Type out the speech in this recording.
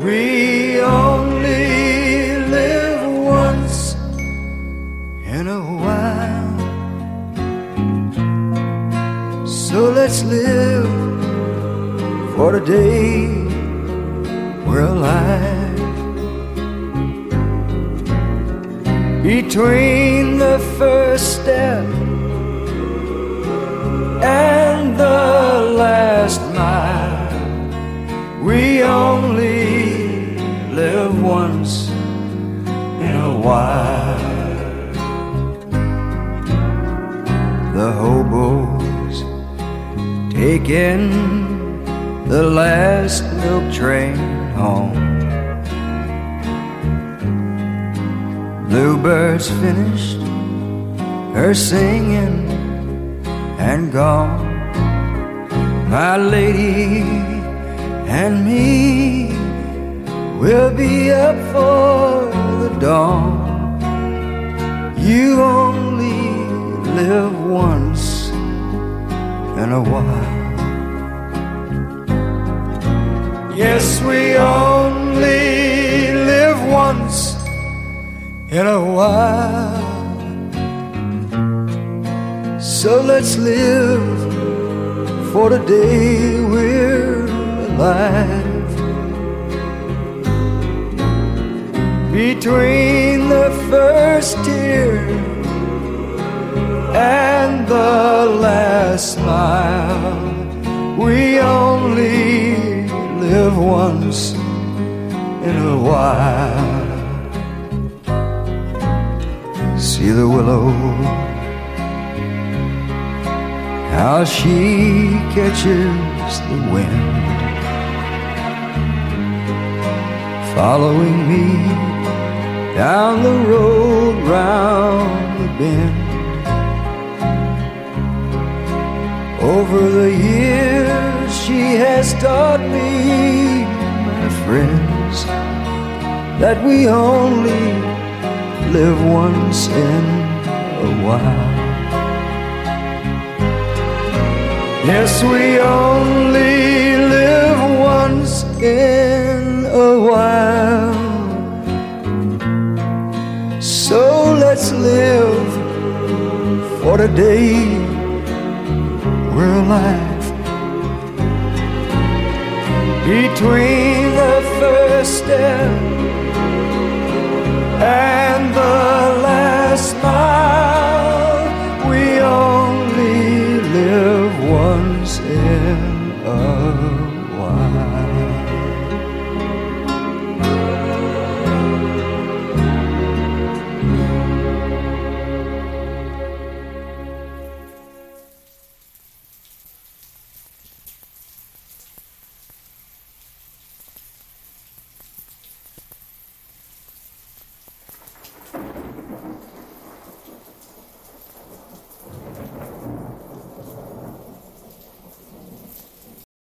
We only live once in a while. So let's live for the day we're alive. Between the first step once in a while. The hobos taking the last milk train home. Bluebird's finished her singing and gone. My lady and me will be up for the dawn. You only live once in a while. Yes, we only live once in a while. So let's live for the day we're alive. Between the first tear and the last smile, we only live once in a while. See the willow, how she catches the wind, following me down the road round the bend. Over the years, she has taught me, my friends, that we only live once in a while. Yes, we only live once in Live for the day we're alive. Between the first step